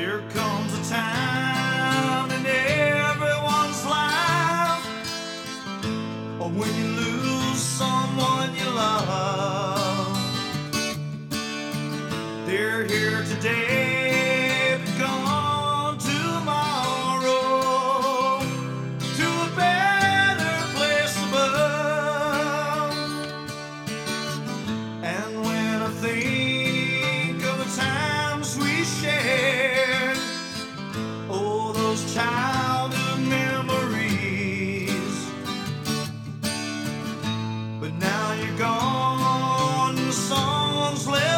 Here comes a time in everyone's life or when you lose someone you love. They're here today. Gone, songs live